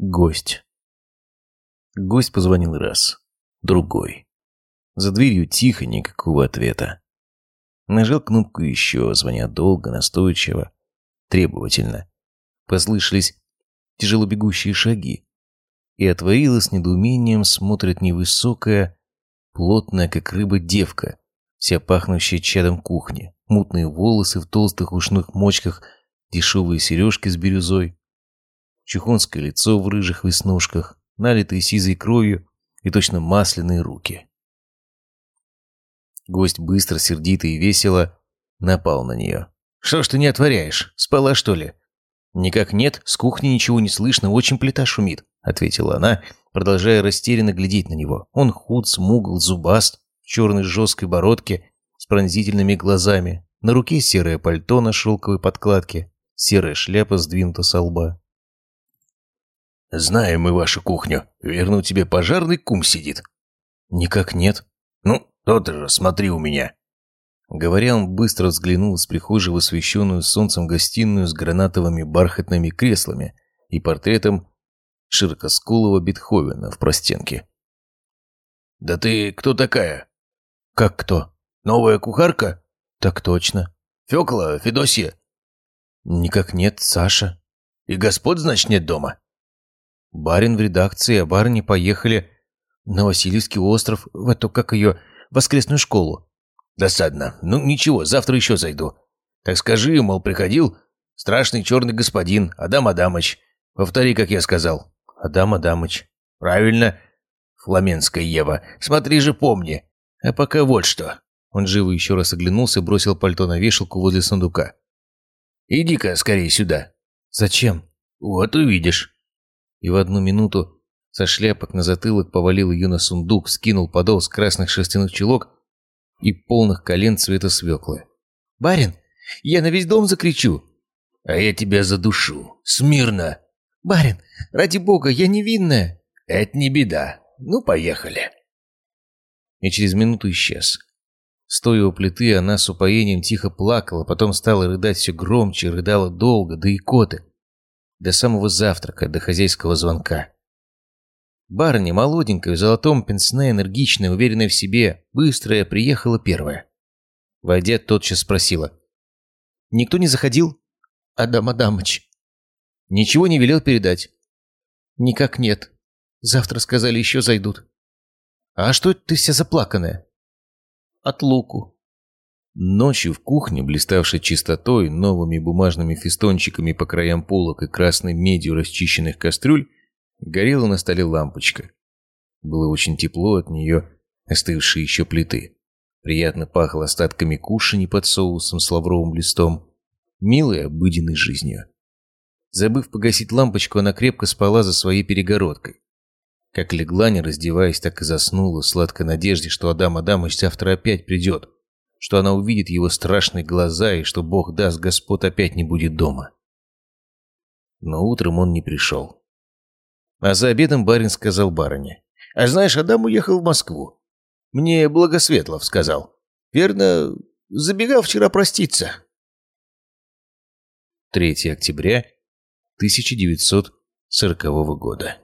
Гость. Гость позвонил раз, другой. За дверью тихо, никакого ответа. Нажал кнопку еще, звоня долго, настойчиво, требовательно. Послышались тяжело бегущие шаги. И отворила с недоумением смотрит невысокая, плотная, как рыба, девка, вся пахнущая чадом кухни, мутные волосы в толстых ушных мочках, дешевые сережки с бирюзой, чухонское лицо в рыжих веснушках, налитые сизой кровью и точно масляные руки. Гость быстро, сердито и весело напал на нее. «Что ж ты не отворяешь? Спала, что ли?» «Никак нет, с кухни ничего не слышно, очень плита шумит», — ответила она, продолжая растерянно глядеть на него. Он худ, смугл, зубаст, в черной жесткой бородке, с пронзительными глазами. На руке серое пальто на шелковой подкладке, серая шляпа сдвинута со лба. «Знаем мы вашу кухню. Верну тебе пожарный кум сидит». «Никак нет». «Ну, то-то же, смотри у меня». Говоря, он быстро взглянул из прихожей в освещенную солнцем гостиную с гранатовыми бархатными креслами и портретом широкоскулого Бетховена в простенке. «Да ты кто такая?» «Как кто?» «Новая кухарка?» «Так точно». «Фёкла, Федосия?» «Никак нет, Саша». «И господ, значит, нет дома?» Барин в редакции, а барыни поехали на Васильевский остров, в эту, как ее, воскресную школу. Досадно. Ну, ничего, завтра еще зайду. Так скажи, мол, приходил страшный черный господин, Адам Адамыч. Повтори, как я сказал. Адам Адамыч. Правильно, фламенская Ева. Смотри же, помни. А пока вот что. Он живо еще раз оглянулся, бросил пальто на вешалку возле сундука. «Иди-ка скорее сюда». «Зачем?» «Вот увидишь» и в одну минуту со шляпок на затылок повалил ее на сундук, скинул подол с красных шерстяных чулок и полных колен цвета свеклы. «Барин, я на весь дом закричу!» «А я тебя задушу! Смирно!» «Барин, ради бога, я невинная!» «Это не беда. Ну, поехали!» И через минуту исчез. Стоя у плиты, она с упоением тихо плакала, потом стала рыдать все громче, рыдала долго, да и коты до самого завтрака, до хозяйского звонка. Барыня, молоденькая, в золотом пенсне, энергичная, уверенная в себе, быстрая, приехала первая. Войдя, тотчас спросила. «Никто не заходил?» «Адам Адамыч». «Ничего не велел передать?» «Никак нет. Завтра, сказали, еще зайдут». «А что ты вся заплаканная?» «От луку». Ночью в кухне, блиставшей чистотой, новыми бумажными фестончиками по краям полок и красной медью расчищенных кастрюль, горела на столе лампочка. Было очень тепло от нее, остывшие еще плиты. Приятно пахло остатками кушаний под соусом с лавровым листом, милой обыденной жизнью. Забыв погасить лампочку, она крепко спала за своей перегородкой. Как легла, не раздеваясь, так и заснула, в сладкой надежде, что Адам Адамыч завтра опять придет что она увидит его страшные глаза и что Бог даст, Господь опять не будет дома. Но утром он не пришел. А за обедом барин сказал барыне. «А знаешь, Адам уехал в Москву. Мне Благосветлов сказал. Верно, забегал вчера проститься». 3 октября 1940 года.